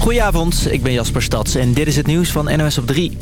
Goedenavond, ik ben Jasper Stads en dit is het nieuws van NOS op 3.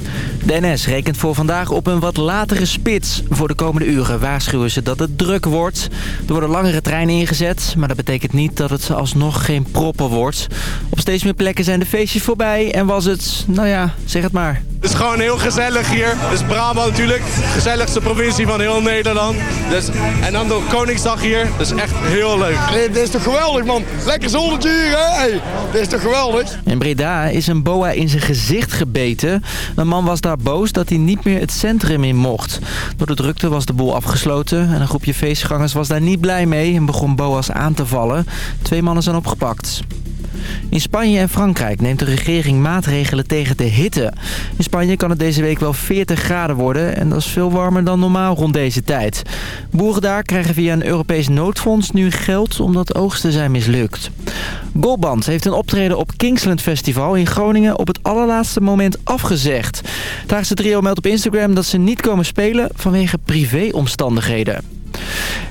De NS rekent voor vandaag op een wat latere spits. Voor de komende uren waarschuwen ze dat het druk wordt. Er worden langere treinen ingezet, maar dat betekent niet dat het alsnog geen proppen wordt. Op steeds meer plekken zijn de feestjes voorbij en was het, nou ja, zeg het maar. Het is gewoon heel gezellig hier. Dus Brabant natuurlijk, gezelligste provincie van heel Nederland. Dus, en dan door Koningsdag hier, dus echt heel leuk. Dit is toch geweldig man, lekker zonnetje hier hè. Hey, dit is toch geweldig. In Breda is een boa in zijn gezicht gebeten. Een man was daar boos dat hij niet meer het centrum in mocht. Door de drukte was de boel afgesloten en een groepje feestgangers was daar niet blij mee en begon boa's aan te vallen. Twee mannen zijn opgepakt. In Spanje en Frankrijk neemt de regering maatregelen tegen de hitte. In Spanje kan het deze week wel 40 graden worden en dat is veel warmer dan normaal rond deze tijd. Boeren daar krijgen via een Europees noodfonds nu geld omdat oogsten zijn mislukt. Goldband heeft een optreden op Kingsland Festival in Groningen op het allerlaatste moment afgezegd. Het Haagse trio meldt op Instagram dat ze niet komen spelen vanwege privéomstandigheden.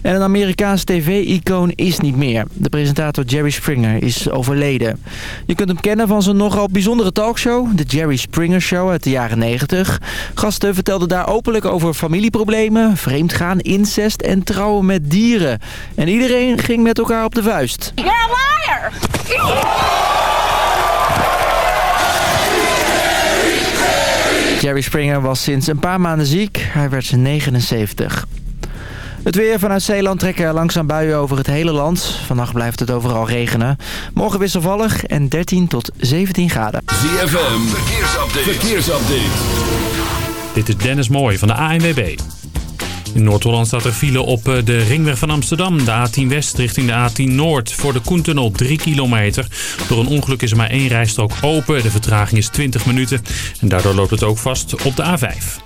En een Amerikaans tv-icoon is niet meer. De presentator Jerry Springer is overleden. Je kunt hem kennen van zijn nogal bijzondere talkshow, de Jerry Springer Show uit de jaren 90. Gasten vertelden daar openlijk over familieproblemen, vreemdgaan, incest en trouwen met dieren. En iedereen ging met elkaar op de vuist. You're a liar! Jerry Springer was sinds een paar maanden ziek. Hij werd 79. Het weer vanuit Zeeland trekken langzaam buien over het hele land. Vannacht blijft het overal regenen. Morgen wisselvallig en 13 tot 17 graden. ZFM, verkeersupdate. verkeersupdate. Dit is Dennis Mooij van de ANWB. In Noord-Holland staat er file op eh, de ringweg van Amsterdam. De A10 West richting de A10 Noord. Voor de Koentunnel 3 kilometer. Door een ongeluk is er maar één rijstrook open. De vertraging is 20 minuten. En daardoor loopt het ook vast op de A5.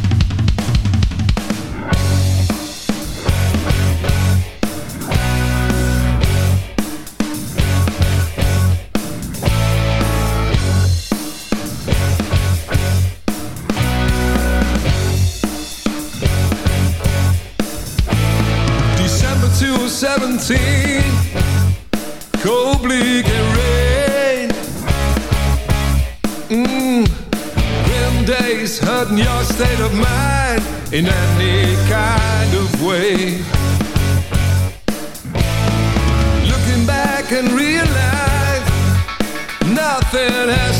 2017, cold, bleak, and rain. Mm. Grim days hurting your state of mind in any kind of way. Looking back and realize nothing has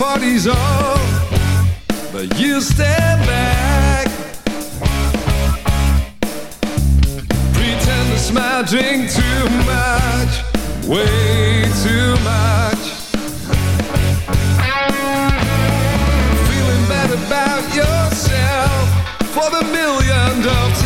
party's on, but you stand back. Pretend to smile, drink too much, way too much. Feeling bad about yourself for the millionth of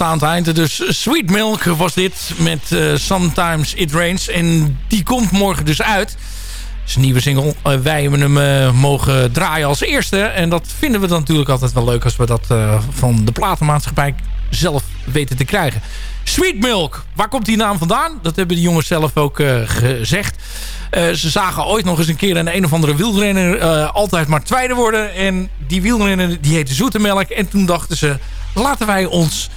Dus Sweet Milk was dit met Sometimes It Rains. En die komt morgen dus uit een nieuwe single. Uh, wij hebben hem uh, mogen draaien als eerste. En dat vinden we dan natuurlijk altijd wel leuk... als we dat van de platenmaatschappij zelf weten te krijgen. Sweet Milk, waar komt die naam vandaan? Dat hebben de jongens zelf ook gezegd. ze zagen ooit nog eens een keer een een of andere wielrenner... altijd maar tweede worden. En die wielrenner die heette Zoetemelk. En toen dachten ze, laten wij ons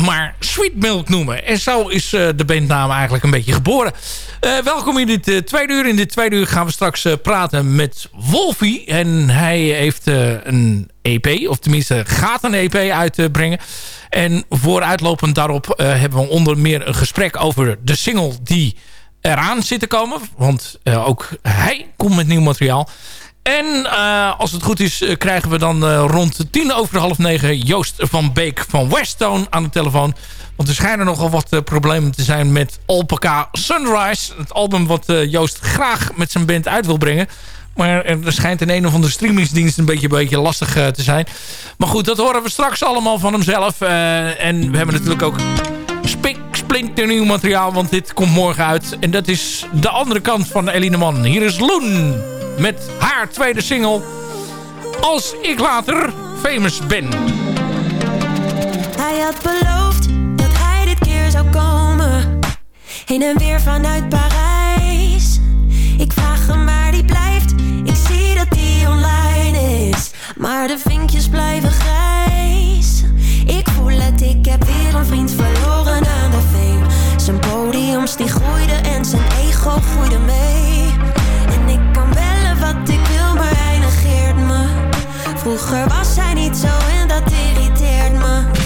maar Sweet Milk noemen. En zo is uh, de bandnaam eigenlijk een beetje geboren. Uh, welkom in dit uh, tweede uur. In dit tweede uur gaan we straks praten met Wolfie. En hij heeft een EP, of tenminste gaat een EP uitbrengen. en vooruitlopend daarop hebben we onder meer een gesprek over de single die eraan zit te komen. Want ook hij komt met nieuw materiaal. En uh, als het goed is uh, krijgen we dan uh, rond tien over half negen Joost van Beek van Westone aan de telefoon. Want er schijnen nogal wat problemen te zijn met Alpaca Sunrise. Het album wat Joost graag met zijn band uit wil brengen. Maar er schijnt in een of andere streamingsdienst een beetje, een beetje lastig te zijn. Maar goed, dat horen we straks allemaal van hemzelf. en we hebben natuurlijk ook spik, splinter nieuw materiaal. Want dit komt morgen uit. En dat is de andere kant van Eline Man. Hier is Loen met haar tweede single Als ik later famous ben. Hij had beloofd dat hij dit keer zou komen. Heen en weer vanuit Parijs. Ik vraag hem waar die blijft. Ik zie dat die online is. Maar de vinkjes blijven grijs. Ik voel het, ik heb weer een vriend verloren aan de fame. Zijn podiums die groeiden en zijn ego groeide mee. Vroeger was hij niet zo en dat irriteert me.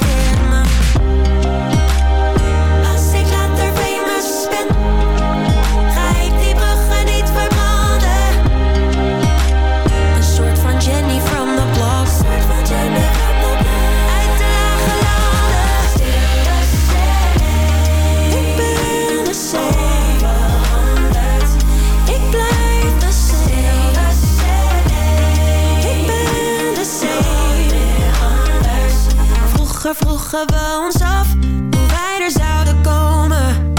Vroegen we ons af hoe wij er zouden komen.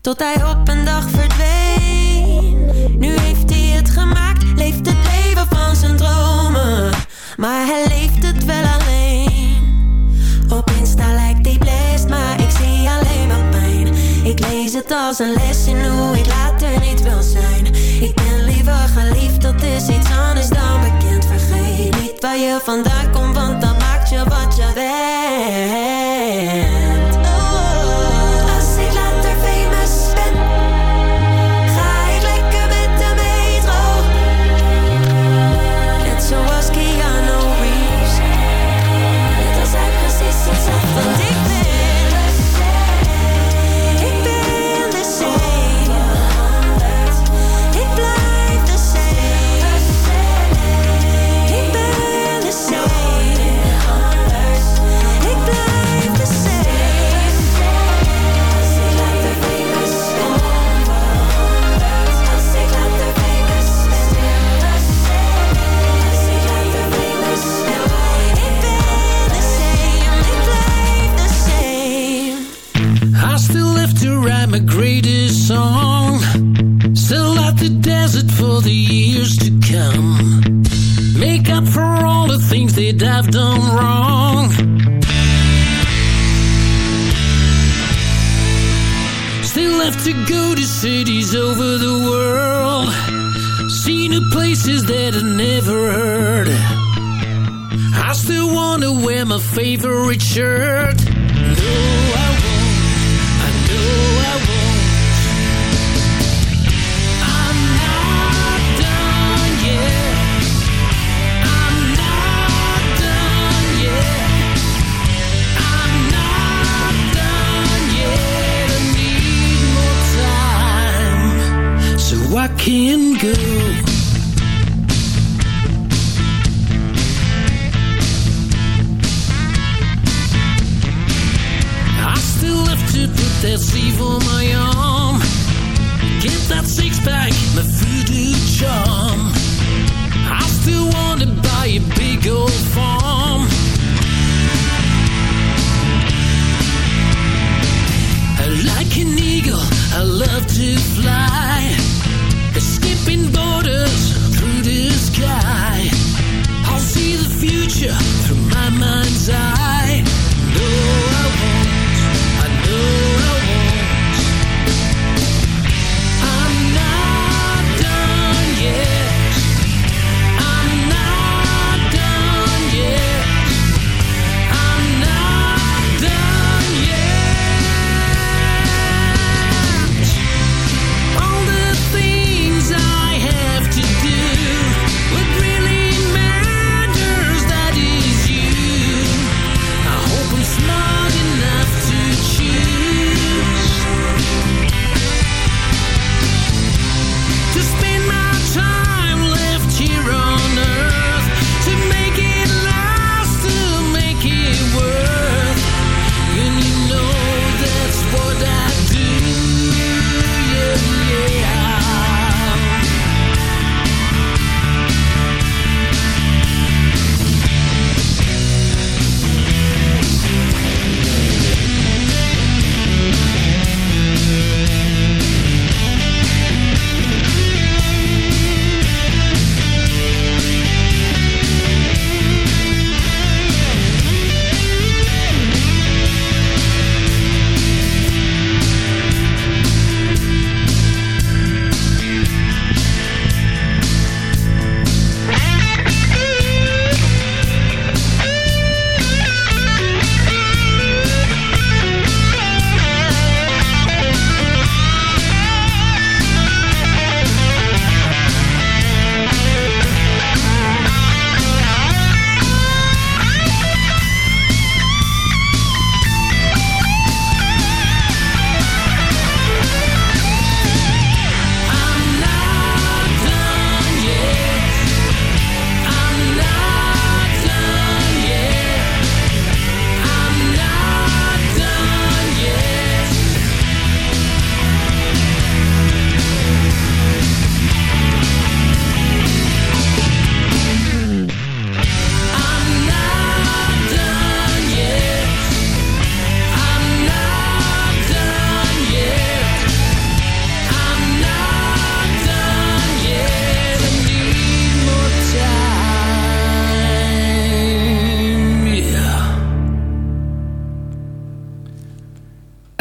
Tot hij op een dag verdween. Nu heeft hij het gemaakt, leeft het leven van zijn dromen. Maar hij leeft het wel alleen. Op Insta lijkt hij blessed, maar ik zie alleen maar pijn. Ik lees het als een les in hoe ik later niet wil zijn. Ik ben liever geliefd, dat is iets anders dan bekend. Vergeet niet waar je vandaan komt, want dat maakt je wat je mind's eye.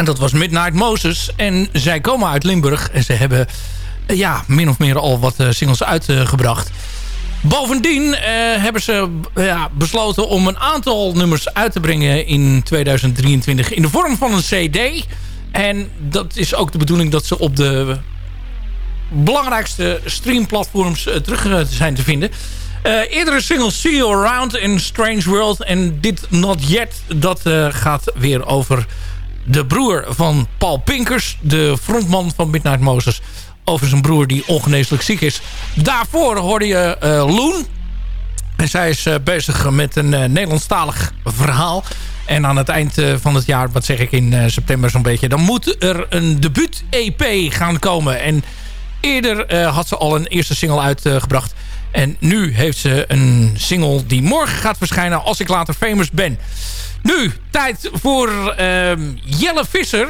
Dat was Midnight Moses. En zij komen uit Limburg. En ze hebben eh, ja, min of meer al wat eh, singles uitgebracht. Bovendien eh, hebben ze ja, besloten om een aantal nummers uit te brengen in 2023 in de vorm van een cd. En dat is ook de bedoeling dat ze op de belangrijkste streamplatforms terug zijn te vinden. Eh, eerdere singles See You Around en Strange World en dit Not Yet, dat gaat weer over de broer van Paul Pinkers, de frontman van Midnight Moses, over zijn broer die ongeneeslijk ziek is. Daarvoor hoorde je eh, Loon. En zij is eh, bezig met een eh, Nederlandstalig verhaal. En aan het eind van het jaar, wat zeg ik in september zo'n beetje... dan moet er een debuut-EP gaan komen. En eerder had ze al een eerste single uitgebracht. en nu heeft ze een single die morgen gaat verschijnen... als ik later famous ben. Nu, tijd voor ehm, Jelle Visser.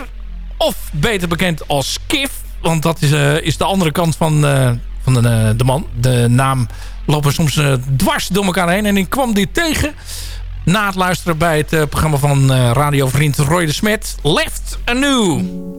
Of beter bekend als Kif. Want dat is, eh, is de andere kant van, eh, van de, eh, de man. De naam lopen soms dwars door elkaar heen. En ik kwam dit tegen na het luisteren bij het programma van eh, radiovriend Roy de Smet. Left Anew.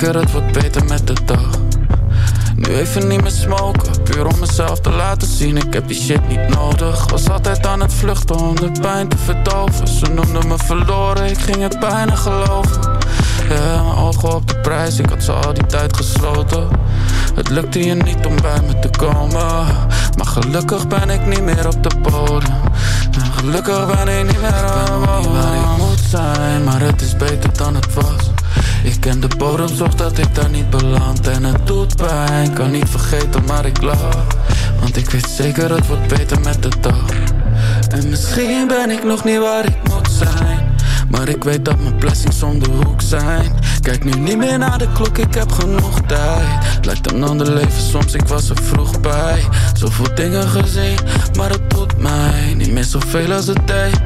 Zeker, het wordt beter met de dag. Nu even niet meer smoken, puur om mezelf te laten zien. Ik heb die shit niet nodig. Was altijd aan het vluchten om de pijn te verdoven. Ze noemden me verloren, ik ging het bijna geloven. Ja, mijn ogen op de prijs, ik had ze al die tijd gesloten. Het lukte je niet om bij me te komen. Maar gelukkig ben ik niet meer op de bodem. Gelukkig ben ik niet meer niet waar ik moet zijn, maar het is beter dan het was. Ik ken de bodem, zorg dat ik daar niet beland. En het doet pijn, kan niet vergeten, maar ik lach. Want ik weet zeker, het wordt beter met de dag. En misschien ben ik nog niet waar ik moet zijn. Maar ik weet dat mijn blessings om de hoek zijn. Kijk nu niet meer naar de klok, ik heb genoeg tijd. Lijkt een ander leven soms, ik was er vroeg bij. Zoveel dingen gezien, maar het doet mij niet meer zoveel als het deed.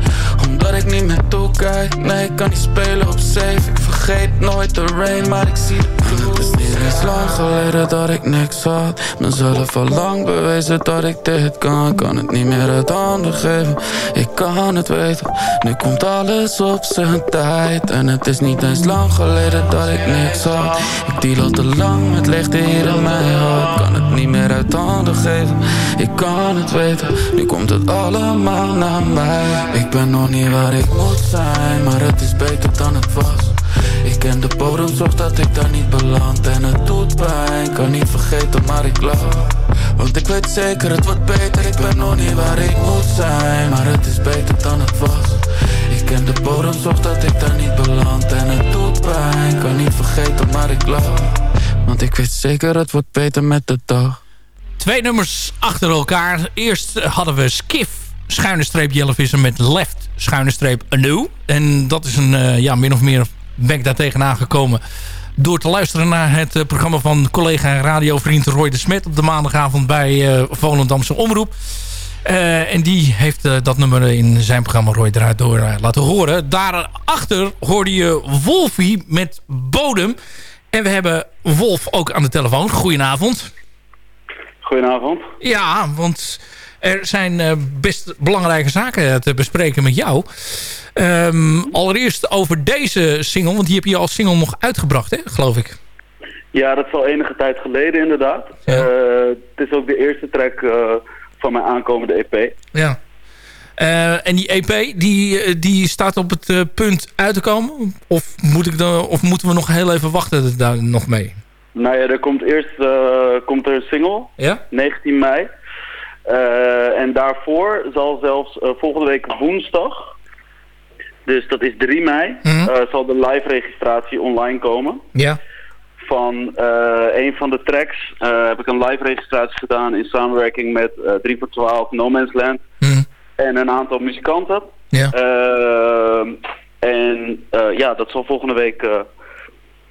Omdat ik niet meer toekijk, nee, ik kan niet spelen op safe. Vergeet nooit de rain, maar ik zie de. Het is niet eens lang geleden dat ik niks had. Mezelf al lang bewezen dat ik dit kan. Kan het niet meer uit handen geven, ik kan het weten. Nu komt alles op zijn tijd. En het is niet eens lang geleden dat ik niks had. Ik deal al te lang met licht hier in mijn hart. Kan het niet meer uit handen geven, ik kan het weten. Nu komt het allemaal naar mij. Ik ben nog niet waar ik moet zijn, maar het is beter dan het was. Ik ken de bodem, zorg dat ik daar niet beland. En het doet pijn, kan niet vergeten, maar ik lach. Want ik weet zeker, het wordt beter. Ik ben nog niet waar ik moet zijn, maar het is beter dan het was. Ik ken de bodem, zorg dat ik daar niet beland. En het doet pijn, kan niet vergeten, maar ik lach. Want ik weet zeker, het wordt beter met de dag. Twee nummers achter elkaar. Eerst hadden we Skiff, schuine streep Jellevissen met Left, schuine streep Anew. En dat is een, uh, ja, min of meer ben ik daar tegenaan gekomen... door te luisteren naar het uh, programma van collega en radiovriend Roy de Smet... op de maandagavond bij uh, Volendamse Omroep. en die heeft dat nummer in zijn programma Roy eruit door laten horen. Daarachter hoorde je Wolfie met Bodem... En we hebben Wolf ook aan de telefoon. Goedenavond. Goedenavond. Ja, want er zijn uh, best belangrijke zaken te bespreken met jou. Um, allereerst over deze single, want die heb je als single nog uitgebracht, hè, geloof ik. Ja, dat is al enige tijd geleden inderdaad. Ja. Uh, het is ook de eerste track uh, van mijn aankomende EP. Ja. Uh, en die EP, die, die staat op het punt uit te komen? Of, moet ik dan, of moeten we nog heel even wachten daar nog mee? Nou ja, er komt eerst komt er een single, ja? 19 mei. En daarvoor zal zelfs volgende week woensdag, dus dat is 3 mei, mm -hmm. zal de live registratie online komen. Ja. Van een van de tracks heb ik een live registratie gedaan in samenwerking met 3 voor 12 No Man's Land. Mm -hmm en een aantal muzikanten. Ja. Uh, en uh, ja, dat zal volgende week uh,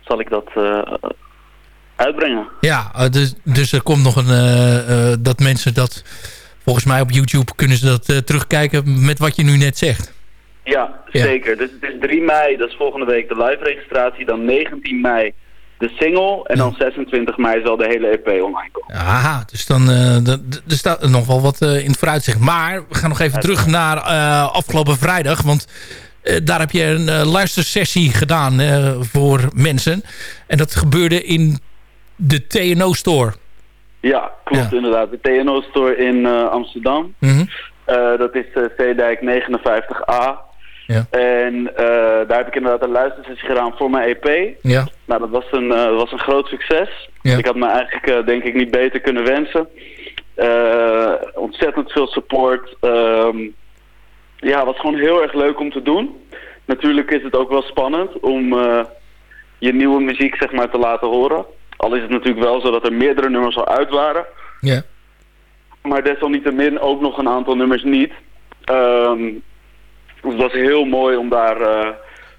zal ik dat eh, uitbrengen. Ja, eh, dus, dus er komt nog een... eh, eh, dat mensen dat... Volgens mij op YouTube kunnen ze dat terugkijken met wat je nu net zegt. Ja, Ja. zeker. Dus het is 3 mei, dat is volgende week de live registratie. Dan 19 mei de single. En dan 26 mei zal de hele EP online komen. Aha, dus dan d- er staat nog wel wat in het vooruitzicht. Maar we gaan nog even terug naar afgelopen vrijdag. Want daar heb je een luistersessie gedaan voor mensen. En dat gebeurde in de TNO-store. Ja, klopt inderdaad. De TNO Store in eh, Amsterdam. Mhm. Eh, dat is eh Zeedijk 59A. Ja. En daar heb ik inderdaad een luistersessie gedaan voor mijn EP. Ja. Nou, dat was een, eh, was een groot succes. Ja. Ik had me eigenlijk denk ik niet beter kunnen wensen. Ontzettend veel support. Ehm, ja, het was gewoon heel erg leuk om te doen. Natuurlijk is het ook wel spannend om je nieuwe muziek zeg maar te laten horen. Al is het natuurlijk wel zo dat er meerdere nummers al uit waren. Ja. Maar desalniettemin ook nog een aantal nummers niet. Ehm, het was heel mooi om daar eh,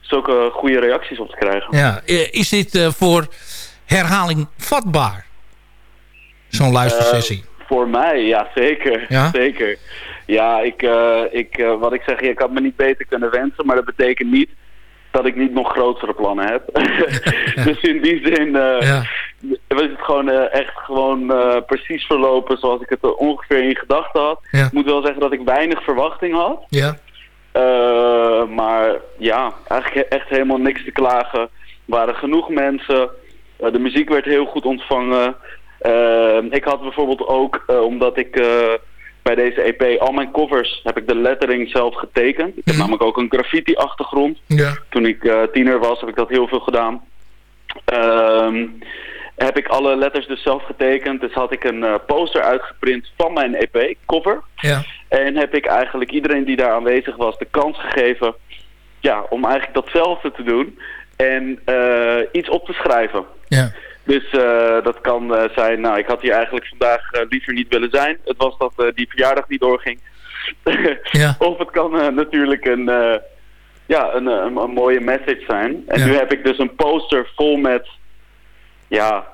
zulke goede reacties op te krijgen. Ja. Eh, Is dit eh, voor herhaling vatbaar? Zo'n luistersessie. Voor mij, ja zeker. Ja? zeker. Ja, ik, ik, wat ik zeg, ik had me niet beter kunnen wensen, maar dat betekent niet dat ik niet nog grotere plannen heb. dus in die zin Ja. Was het gewoon eh, echt gewoon eh, precies verlopen zoals ik het er ongeveer in gedachten had. Ja. Ik moet wel zeggen dat ik weinig verwachting had. Ja. Eh, maar ja, eigenlijk echt helemaal niks te klagen. Er waren genoeg mensen. De muziek werd heel goed ontvangen. Eh, ik had bijvoorbeeld ook, omdat ik bij deze EP al mijn covers heb ik de lettering zelf getekend. Ik heb namelijk ook een graffiti achtergrond. Ja. Toen ik tiener was heb ik dat heel veel gedaan. Ehm, heb ik alle letters dus zelf getekend. Dus had ik een eh, poster uitgeprint van mijn EP, cover. Ja. En heb ik eigenlijk iedereen die daar aanwezig was de kans gegeven ja, om eigenlijk datzelfde te doen. En eh, iets op te schrijven. Ja. Dus eh, dat kan zijn, nou ik had hier eigenlijk vandaag liever niet willen zijn. Het was dat die verjaardag niet doorging. Ja. of het kan natuurlijk een, ja, een, een, een mooie message zijn. En Ja. nu heb ik dus een poster vol met ja,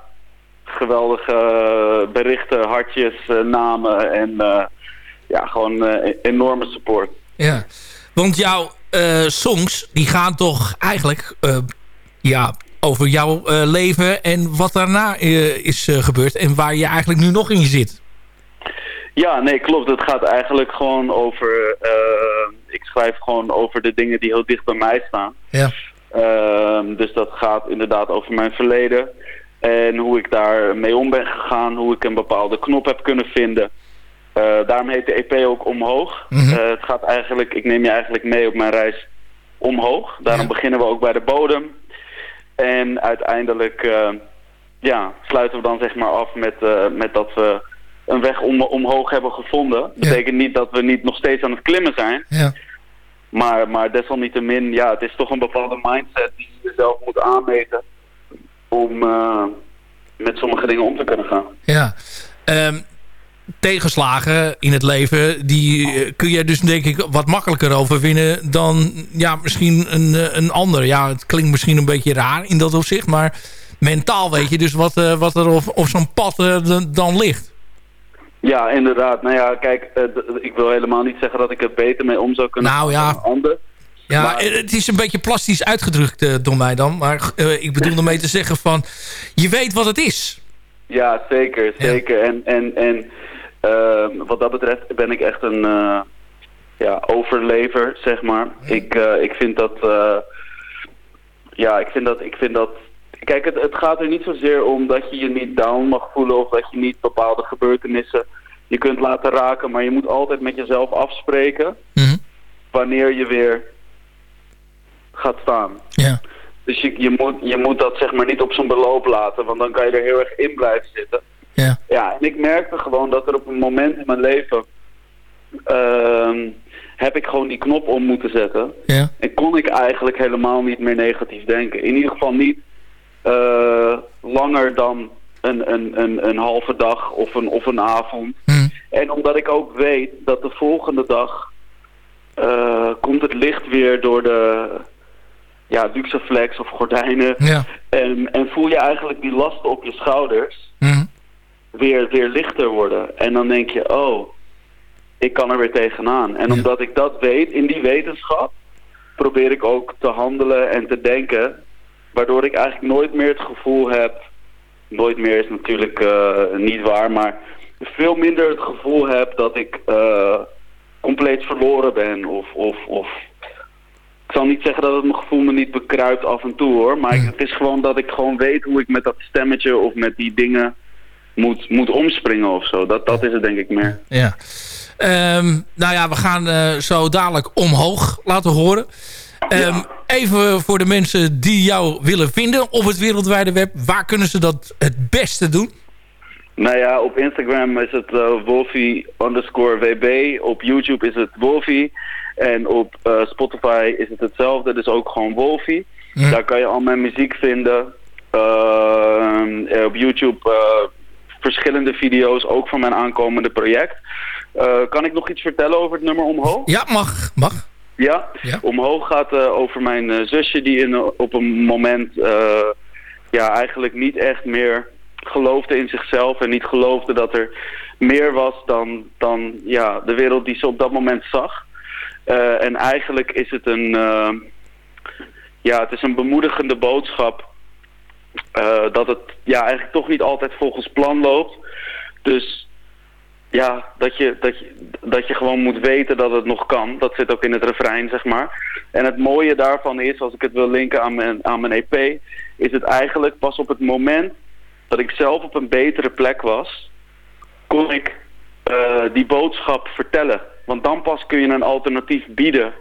geweldige eh, berichten, hartjes, eh, namen en eh, ja, gewoon enorme support. Ja, want jouw songs die gaan toch eigenlijk ja, over jouw leven en wat daarna is gebeurd en waar je eigenlijk nu nog in zit. Ja, nee, klopt. Het gaat eigenlijk gewoon over... ik schrijf gewoon over de dingen die heel dicht bij mij staan. Ja. Ehm, dus dat gaat inderdaad over mijn verleden. En hoe ik daar mee om ben gegaan. Hoe ik een bepaalde knop heb kunnen vinden. Eh, daarom heet de EP ook Omhoog. Mhm. Eh, het gaat eigenlijk... Ik neem je eigenlijk mee op mijn reis omhoog. Daarom beginnen we ook bij de bodem. En uiteindelijk... eh, ja, sluiten we dan zeg maar af met, met dat we een weg om, omhoog hebben gevonden. Dat betekent niet dat we niet nog steeds aan het klimmen zijn. Ja. Maar, maar desalniettemin, ja, het is toch een bepaalde mindset die je jezelf moet aanmeten om eh, met sommige dingen om te kunnen gaan. Ja. Ehm, tegenslagen in het leven, die eh, kun je dus denk ik wat makkelijker overwinnen dan ja, misschien een, eh, een ander. Ja, het klinkt misschien een beetje raar in dat opzicht, maar mentaal weet je dus wat, wat er op, op zo'n pad dan ligt. Ja, inderdaad. Nou ja, kijk, ik wil helemaal niet zeggen dat ik er beter mee om zou kunnen Nou gaan ja. dan een ander. Ja, Maar- eh, het is een beetje plastisch uitgedrukt eh, door mij dan. Maar eh, ik bedoel ermee te zeggen van... Je weet wat het is. Ja, zeker, zeker. En, en, en ehm, wat dat betreft ben ik echt een eh, ja, overlever, zeg maar. Ik, eh, ik vind dat... eh, ja, ik vind dat... Ik vind dat Kijk, het, het gaat er niet zozeer om dat je je niet down mag voelen... of dat je niet bepaalde gebeurtenissen je kunt laten raken... maar je moet altijd met jezelf afspreken... wanneer je weer gaat staan. Ja. Dus je, je, moet, je moet dat zeg maar niet op zo'n beloop laten, want dan kan je er heel erg in blijven zitten. Ja. Ja, en ik merkte gewoon dat er op een moment in mijn leven ehm, heb ik gewoon die knop om moeten zetten. Ja. En kon ik eigenlijk helemaal niet meer negatief denken. In ieder geval niet eh, langer dan een, een, een, een halve dag of een, of een avond. En omdat ik ook weet dat de volgende dag eh, komt het licht weer door de, ja, Luxaflex of gordijnen. Ja. En, en voel je eigenlijk die lasten op je schouders Mhm. weer, weer lichter worden. En dan denk je, oh, ik kan er weer tegenaan. En omdat ik dat weet, in die wetenschap, probeer ik ook te handelen en te denken. Waardoor ik eigenlijk nooit meer het gevoel heb, nooit meer is natuurlijk eh, niet waar, maar veel minder het gevoel heb dat ik eh, compleet verloren ben. Of, of, of ik zal niet zeggen dat het mijn gevoel me niet bekruipt af en toe hoor. Maar het is gewoon dat ik gewoon weet hoe ik met dat stemmetje of met die dingen moet, moet omspringen of zo. Dat, dat is het denk ik meer. Ja. Ehm, nou ja, we gaan eh, zo dadelijk omhoog laten horen. Ehm, Even voor de mensen die jou willen vinden op het wereldwijde web. Waar kunnen ze dat het beste doen? Nou ja, op Instagram is het Wolfie underscore WB. Op YouTube is het Wolfie. En op eh, Spotify is het hetzelfde, dus ook gewoon Wolfie. Daar kan je al mijn muziek vinden. Ehm, eh, op YouTube eh, verschillende video's, ook van mijn aankomende project. Kan ik nog iets vertellen over het nummer Omhoog? Ja, mag. mag. Ja, omhoog gaat over mijn zusje die in, op een moment ja, eigenlijk niet echt meer geloofde in zichzelf en niet geloofde dat er meer was dan, dan ja, de wereld die ze op dat moment zag. Eh, en eigenlijk is het een, eh, ja, het is een bemoedigende boodschap eh, dat het ja, eigenlijk toch niet altijd volgens plan loopt. Dus ja, dat je, dat, je, dat je gewoon moet weten dat het nog kan. Dat zit ook in het refrein, zeg maar. En het mooie daarvan is, als ik het wil linken aan mijn, aan mijn EP... is het eigenlijk pas op het moment dat ik zelf op een betere plek was... kon ik die boodschap vertellen. Want dan pas kun je een alternatief bieden.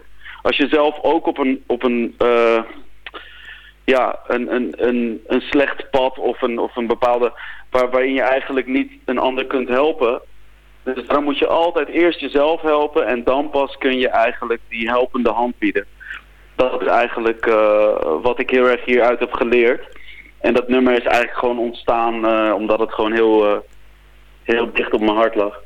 Als je zelf ook op een... Op een eh, ja, een, een, een, een slecht pad of een, of een bepaalde... Waar, waarin je eigenlijk niet een ander kunt helpen... Dus dan moet je altijd eerst jezelf helpen en dan pas kun je eigenlijk die helpende hand bieden. Dat is eigenlijk eh, wat ik heel erg hieruit heb geleerd. En dat nummer is eigenlijk gewoon ontstaan eh, omdat het gewoon heel, heel dicht op mijn hart lag.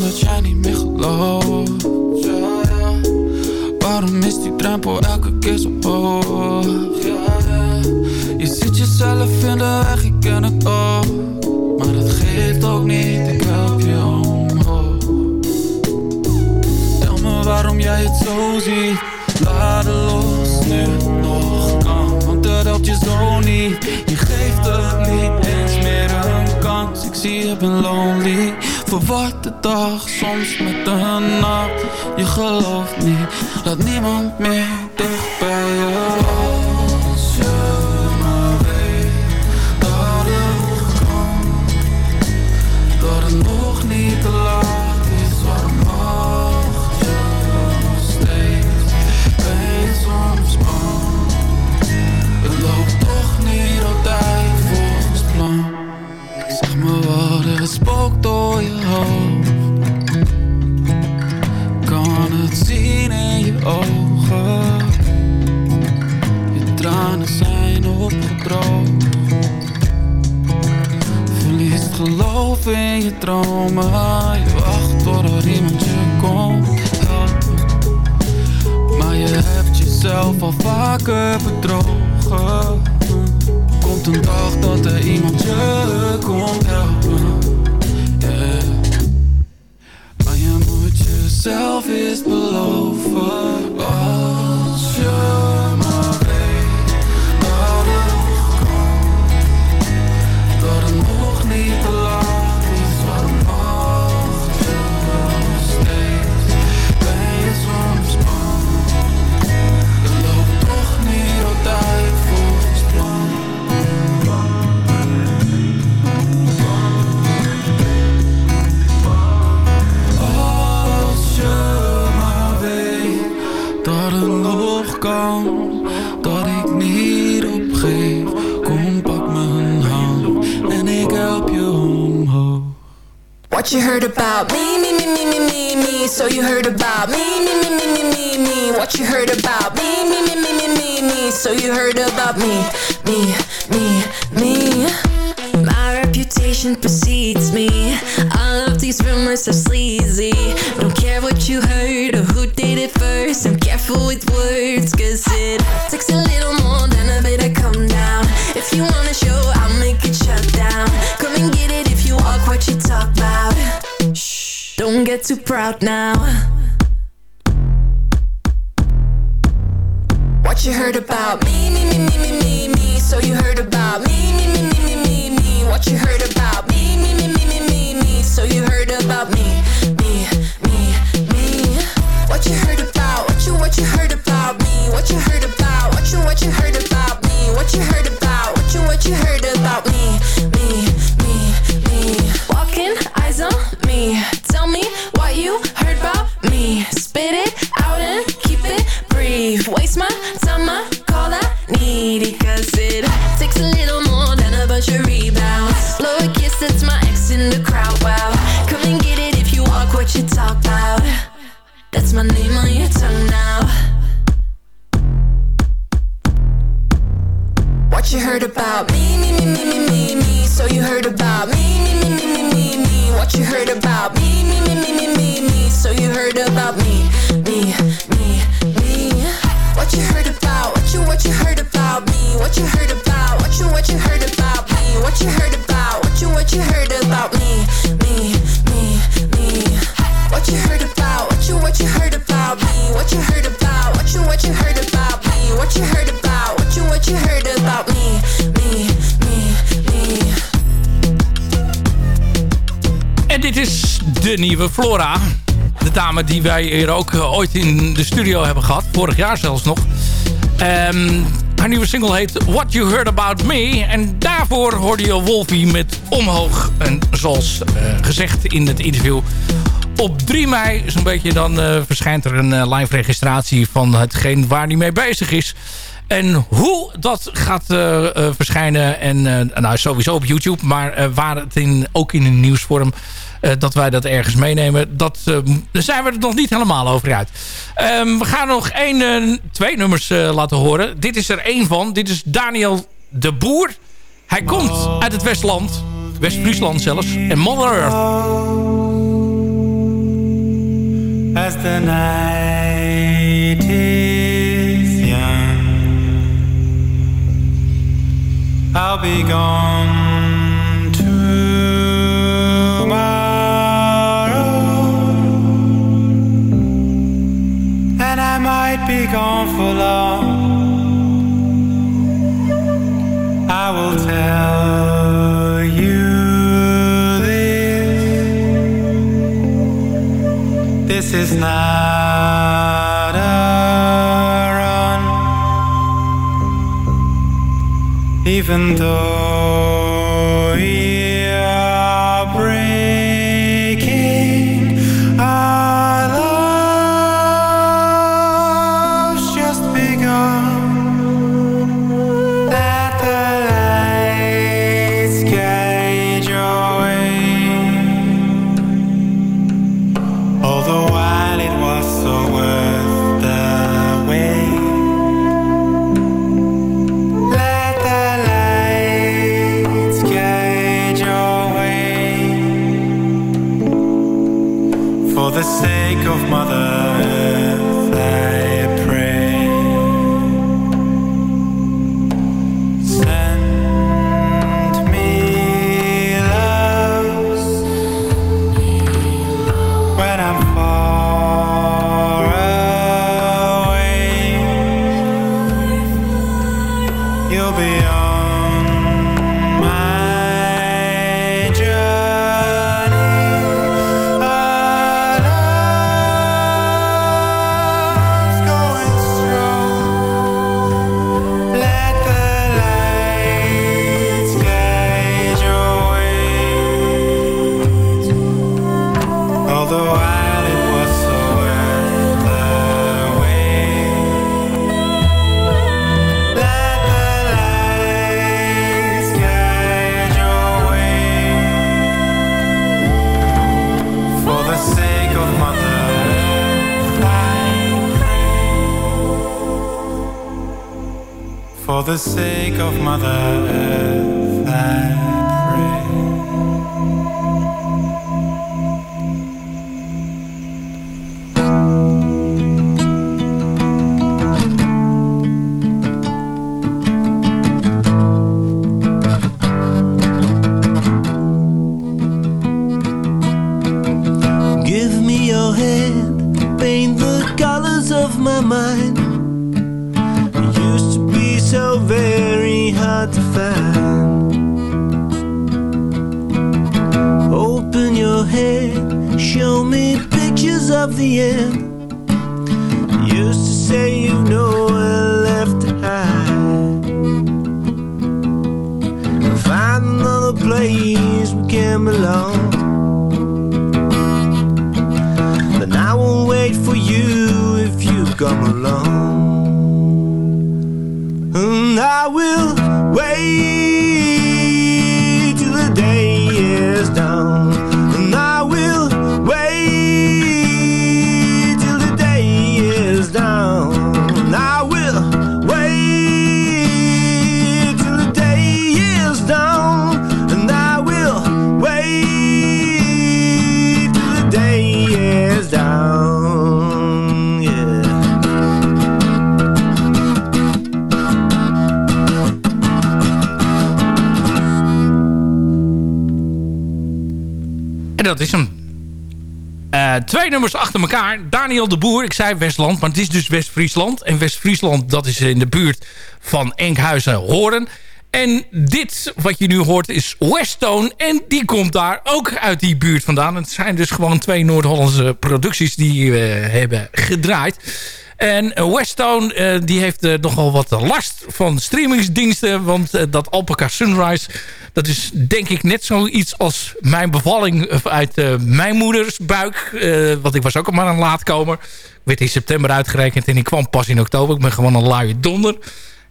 Dat jij niet meer gelooft? Ja. Waarom is die drempel elke keer zo hoog? Ja. Je ziet jezelf in de weg, ik ken het ook Maar dat geeft ook niet, ik help je omhoog Tel me waarom jij het zo ziet Laat los nu nog kan Want dat helpt je zo niet Je geeft het niet Ik zie je ben lonely. Verward de dag, soms met de nacht. Je gelooft niet, laat niemand meer dicht bij je spookt door je hoofd. Kan het zien in je ogen? Je tranen zijn opgedroogd. Verliest geloof in je dromen. Je wacht totdat iemand je komt helpen. Maar je hebt jezelf al vaker bedrogen. Komt een dag dat er iemand je komt helpen What you heard about me, me, me, me, me, me, me. So you heard about me, me, me, me, me, me, me. What you heard about me, me, me, me, me, me, me. So you heard about me, me, me, me. My reputation precedes me. All of these rumors are sleazy. Don't care what you heard or who did it first. I'm careful with words, cause it takes a little more than a bit to come down. If you wanna show, I'll make it shut down. Come and get it if you walk what you talk about. Don't get too proud now. What you heard about me, me, me, me, me, me, me. So you heard about me, hier ook eh, ooit in de studio hebben gehad. Vorig jaar zelfs nog. Ehm, haar nieuwe single heet What You Heard About Me. En daarvoor hoorde je Wolfie met Omhoog. En zoals eh, gezegd in het interview... Op 3 mei, zo'n beetje, dan eh, verschijnt er een live registratie van hetgeen waar hij mee bezig is. En hoe dat gaat verschijnen, en nou, sowieso op YouTube, maar waar het in, ook in een nieuwsvorm, dat wij dat ergens meenemen, dat, eh, daar zijn we er nog niet helemaal over uit. Ehm, we gaan nog één, eh, twee nummers eh, laten horen. Dit is er één van. Dit is Daniel de Boer. Hij komt uit het Westland, West-Friesland zelfs, en Mother Earth. As the night is young, I'll be gone gone for long. I will tell you this. This is not a run, even though the sake of Mother is twee nummers achter elkaar. Daniel de Boer, ik zei Westland, maar het is dus West-Friesland. En West-Friesland, dat is in de buurt van Enkhuizen-Hoorn. En dit, wat je nu hoort, is Westone. En die komt daar ook uit die buurt vandaan. Het zijn dus gewoon twee Noord-Hollandse producties die we hebben gedraaid. En Westone eh, die heeft eh, nogal wat last van streamingsdiensten. Want eh, dat Alpaca Sunrise, dat is denk ik net zoiets als mijn bevalling uit mijn moeders buik. Want ik was ook al maar een laatkomer. Ik werd in september uitgerekend en ik kwam pas in oktober. Ik ben gewoon een luie donder.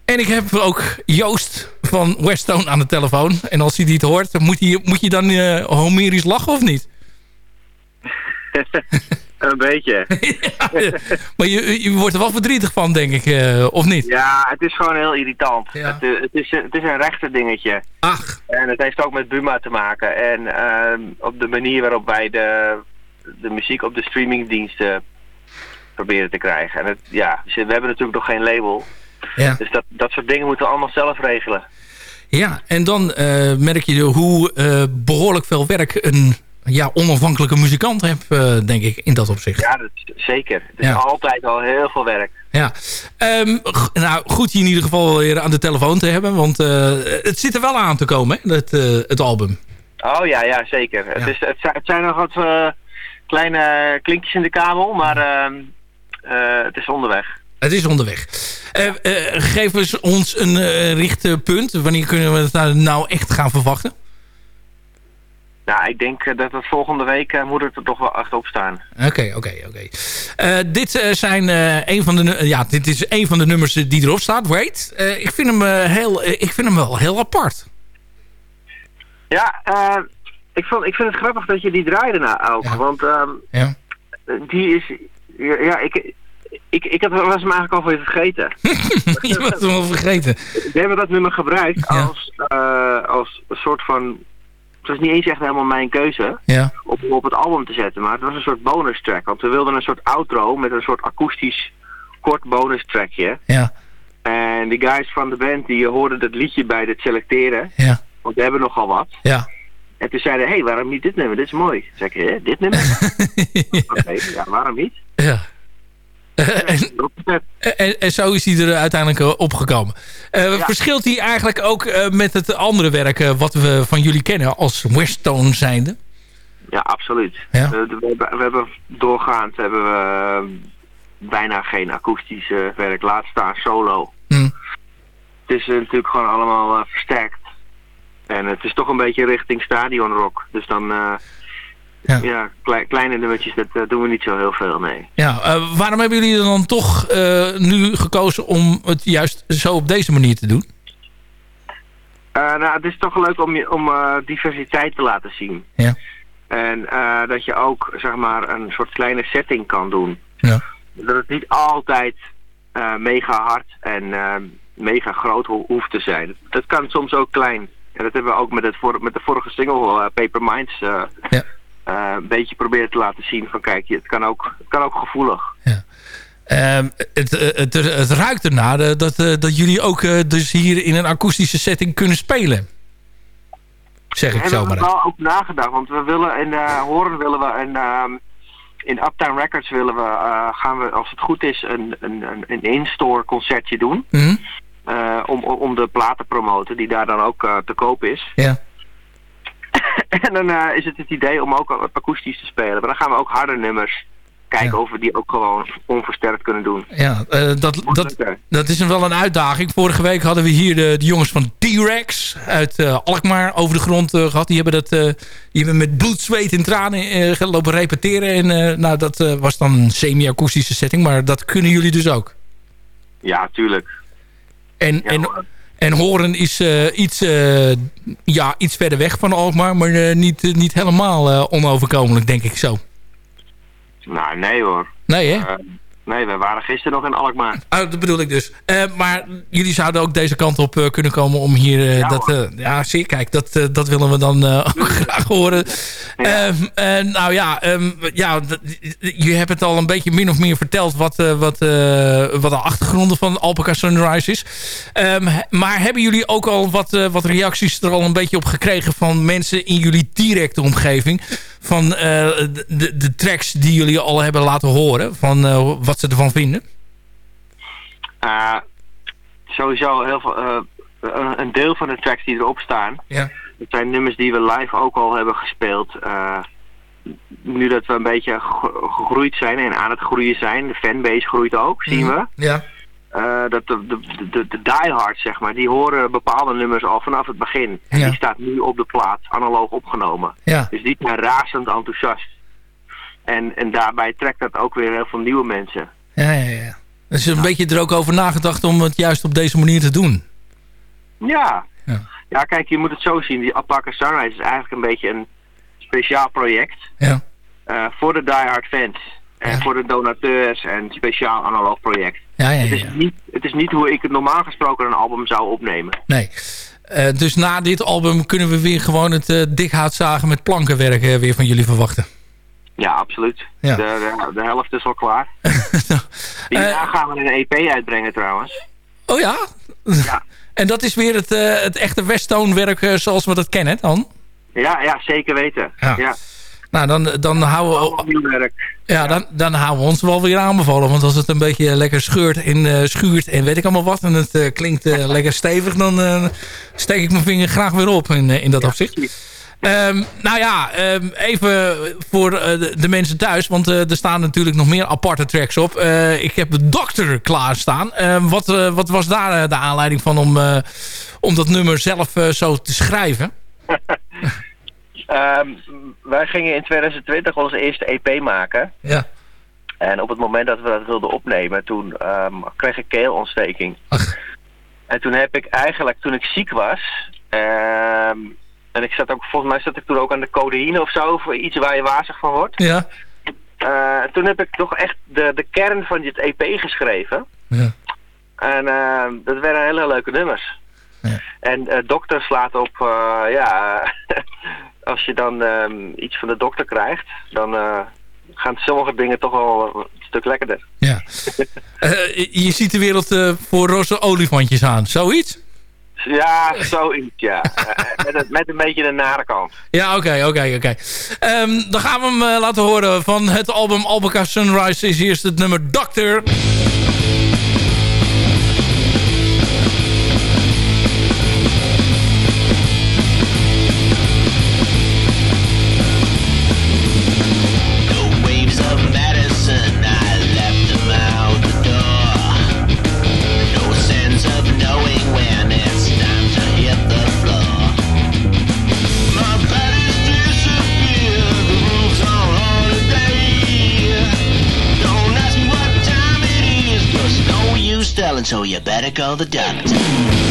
En ik heb ook Joost van Westone aan de telefoon. En als hij dit hoort, moet je, moet je dan homerisch lachen of niet? Een beetje. Maar je, je wordt er wel verdrietig van, denk ik, eh, of niet? Ja, het is gewoon heel irritant. Het, eh, het, is, het is een rechter dingetje. Ach. En het heeft ook met Buma te maken. En ehm, op de manier waarop wij de, de muziek op de streamingdiensten proberen te krijgen. En het, ja, we hebben natuurlijk nog geen label. Ja. Dus dat, dat soort dingen moeten we allemaal zelf regelen. Ja, en dan eh, merk je hoe eh, behoorlijk veel werk een ja, onafhankelijke muzikant heeft, eh, denk ik, in dat opzicht. Ja, dat is, zeker. Het is Ja. altijd al heel veel werk. Ja, Ehm, nou goed je in ieder geval weer aan de telefoon te hebben, want eh, het zit er wel aan te komen, hè, het, eh, het album. Oh ja, ja zeker. Het, is, het, zijn, het zijn nog wat kleine klinkjes in de kabel, maar ehm, eh, het is onderweg. Het is onderweg. Geef eens ons een richtpunt. Wanneer kunnen we het nou- nou echt gaan verwachten? Nou, ik denk eh, dat het volgende week eh, moet het er toch wel echt op staan. Oké, oké, oké. Eh, dit zijn een van de ja, dit is een van de nummers die erop staat. Wait, ik vind hem heel, ik vind hem wel heel apart. Ja, eh, ik, vond, ik vind het grappig dat je die draaide nou ook. Want ehm, Ja. die is... Ja, ja, ik, ik, ik had, was hem eigenlijk al even vergeten. Je was hem wel vergeten. We hebben dat nummer gebruikt als, als een soort van... Het was niet eens echt helemaal mijn keuze Ja. om hem op het album te zetten, maar het was een soort bonus track. Want we wilden een soort outro met een soort akoestisch kort bonus trackje. Ja. En die guys van de band die hoorden dat liedje bij het selecteren. Ja. Want we hebben nogal wat. Ja. En toen zeiden hé, hey, waarom niet dit nummer? Dit is mooi. Toen zei ik, hè, dit nummer? Oké, ja, waarom niet? Ja. En, en zo is hij er uiteindelijk eh, opgekomen. Eh, Verschilt hij eigenlijk ook eh, met het andere werk wat we van jullie kennen als Westone zijnde? Ja, absoluut. Ja. We, hebben, we hebben doorgaand hebben we bijna geen akoestisch eh, werk. Laat staan solo. Hm. Het is natuurlijk gewoon allemaal versterkt. En het is toch een beetje richting stadionrock. Dus dan, ja, klei- kleine nummertjes, dat eh, doen we niet zo heel veel, nee. Ja, eh, waarom hebben jullie er dan toch eh, nu gekozen om het juist zo op deze manier te doen? Nou, het is toch leuk om, je, om diversiteit te laten zien. Ja. En dat je ook, zeg maar, een soort kleine setting kan doen. Ja. Dat het niet altijd mega hard en mega groot ho- hoeft te zijn. Dat kan soms ook klein. En dat hebben we ook met, het met de vorige single Paper Minds eh, eh, een beetje proberen te laten zien. Van kijk, het kan ook, het kan ook gevoelig. Ehm, het, eh, het, het ruikt ernaar eh, dat, dat jullie ook dus hier in een akoestische setting kunnen spelen. Zeg ik hebben zomaar. we wel over nagedacht. Want we willen in eh Horen willen we en ehm, in Uptown Records willen we, gaan we als het goed is een, een, een, een in-store concertje doen. Mhm. Om, om- om de platen te promoten die daar dan ook te koop is. Ja. en dan eh, is het het idee om ook akoestisch te spelen. Maar dan gaan we ook harde nummers kijken of we die ook gewoon onversterkt kunnen doen. Ja, eh, dat, dat, dat is wel een uitdaging. Vorige week hadden we hier de, de jongens van T-Rex uit eh, Alkmaar over de grond eh, gehad. Die hebben, dat, die hebben met bloed, zweet en tranen gelopen repeteren. En nou, dat was dan een semi-akoestische setting. Maar dat kunnen jullie dus ook. Ja, tuurlijk. En, en, en Horen is eh, iets, eh, ja, iets verder weg van Alkmaar. Maar eh, niet, niet helemaal onoverkomelijk, denk ik zo. Nou, nee hoor. Nee, hè? Nee, we waren gisteren nog in Alkmaar. Oh, dat bedoel ik dus. Eh, maar jullie zouden ook deze kant op eh, kunnen komen om hier... eh, Ja, dat, ja, zie kijk, dat, dat willen we dan ook graag horen. Ehm, eh, nou ja, ehm, ja je hebt het al een beetje min of meer verteld... wat, wat, wat de achtergronden van Alpaca Sunrise is. Ehm, maar hebben jullie ook al wat, wat reacties er al een beetje op gekregen... van mensen in jullie directe omgeving... van eh, de, de, tracks die jullie al hebben laten horen... van eh, wat ze ervan vinden? Eh, sowieso heel veel, een- deel van de tracks die erop staan. Ja. Dat zijn nummers die we live ook al hebben gespeeld. Nu dat we een beetje ge- gegroeid zijn en aan het groeien zijn. De fanbase groeit ook, zien we. Ja. Eh, dat de, de, de, de diehards, zeg maar, die horen bepaalde nummers al vanaf het begin. En Ja. die staat nu op de plaat, analoog opgenomen. Ja. Dus die zijn razend enthousiast. En, en daarbij trekt dat ook weer heel veel nieuwe mensen. Ja, ja, ja. Er is een beetje er ook over nagedacht om het juist op deze manier te doen. Ja. Ja. ja. kijk, je moet het zo zien. Die Alpaca Sunrise is eigenlijk een beetje een speciaal project. Ja. eh, voor de diehard fans. En voor de donateurs en speciaal analoog project. Ja, ja, het, is. Niet, het is niet hoe ik het normaal gesproken een album zou opnemen. Nee. Eh, dus na dit album kunnen we weer gewoon het dikhout zagen met plankenwerk eh, weer van jullie verwachten. Ja, absoluut. Ja. De, de, de helft is al klaar. Hierna gaan we een EP uitbrengen trouwens. Oh ja? Ja. en dat is weer het, het echte Westone-werk eh, zoals we dat kennen, dan? Ja, ja zeker weten. Ja. ja. Nou, dan, dan houden we... Ja, dan, dan houden we ons wel weer aanbevolen. Want als het een beetje lekker scheurt en eh, schuurt en weet ik allemaal wat... en het eh, klinkt eh, lekker stevig... dan steek ik mijn vinger graag weer op in, in dat opzicht. Ehm, nou ja, ehm, even voor de, de mensen thuis. Want er staan natuurlijk nog meer aparte tracks op. Ik heb de dokter klaarstaan. Ehm, wat, wat was daar de aanleiding van om, om dat nummer zelf zo te schrijven? Ehm, wij gingen in 2020 onze eerste EP maken. Ja. En op het moment dat we dat wilden opnemen, toen ehm, kreeg ik keelontsteking. En toen heb ik eigenlijk, toen ik ziek was, ehm, en ik zat ook, volgens mij zat ik toen ook aan de codeïne of zo, of iets waar je wazig van wordt. Ja. Eh, toen heb ik toch echt de, de kern van dit EP geschreven. Ja. En dat werden hele leuke nummers. En eh, dokter slaat op, eh, ja, als je dan ehm, iets van de dokter krijgt, dan eh, gaan sommige dingen toch wel een stuk lekkerder. Ja. Eh, je ziet de wereld eh, voor roze olifantjes aan. Zoiets? Ja, zoiets, ja. Met, een, met een beetje de nare kant. Ja, oké, oké, oké. Ehm, Dan gaan we hem laten horen van het album Albaca Sunrise. Is eerst het nummer Doctor. You better call the doctor.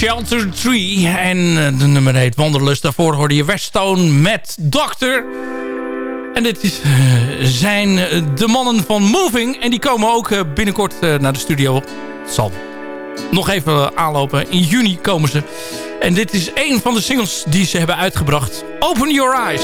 Shelter Tree. En eh, de nummer heet Wanderlust. Daarvoor hoorde je Weststone met Doctor. En dit is, eh, zijn eh, de mannen van Moving. En die komen ook binnenkort naar de studio. Het zal nog even aanlopen. In juni komen ze. En dit is een van de singles die ze hebben uitgebracht. Open Your Eyes.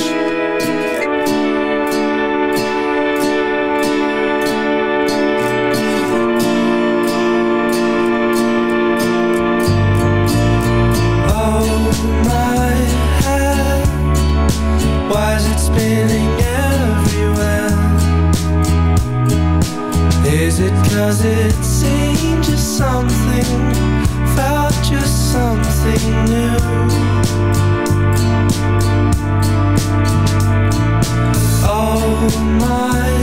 Does it seem just something? Felt just something new? Oh my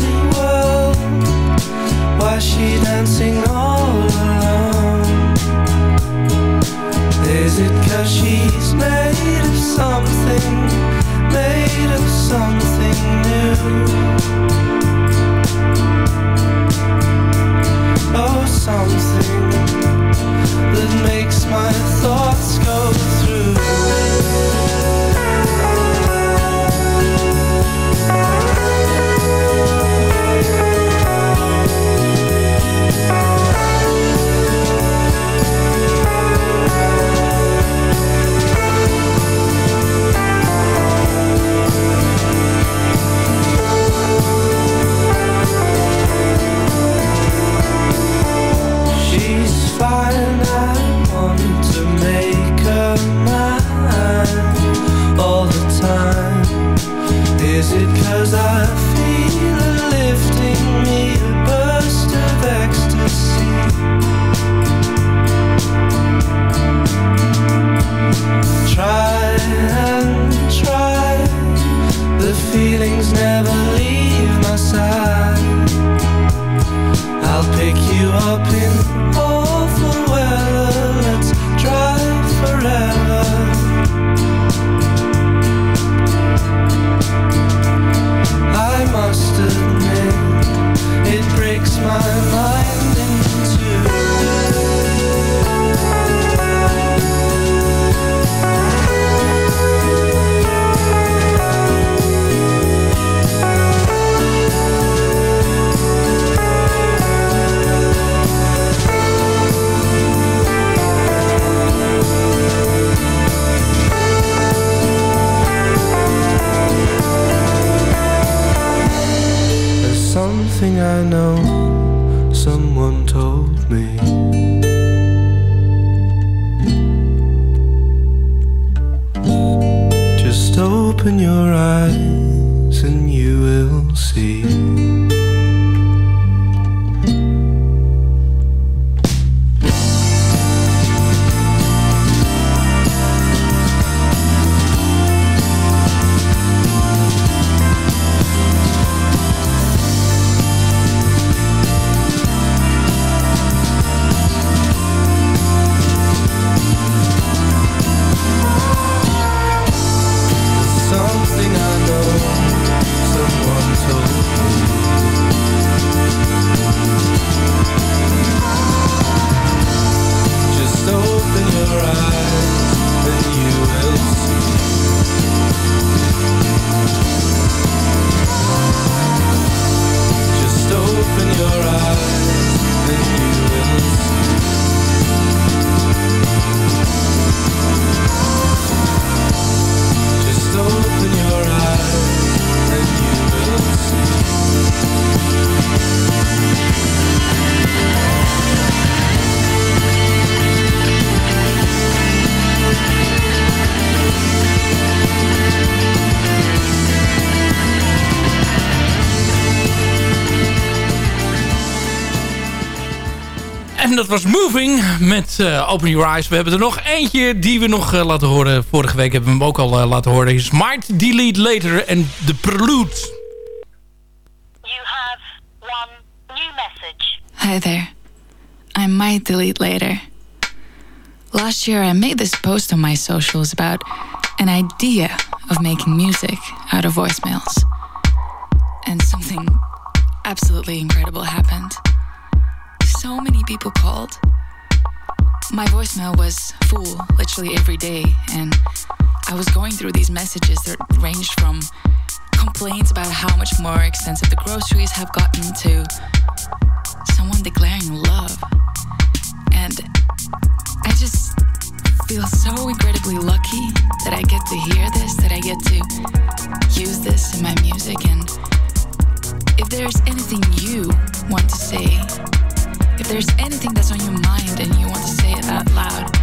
me. Met eh, Open Your Eyes. We hebben er nog eentje die we nog eh, laten horen. Vorige week hebben we hem ook al eh, laten horen. Is Might Delete Later en The Prelude. Hi there. I might delete later. Last year, I made this post on my socials about an idea of making music out of voicemails. And something absolutely incredible happened. So many people called. My voicemail was full literally every day, and I was going through these messages that ranged from complaints about how much more expensive the groceries have gotten to someone declaring love. And I just feel so incredibly lucky that I get to hear this, that I get to use this in my music. And if there's anything you want to say, if there's anything that's on your mind and you want to say it out loud,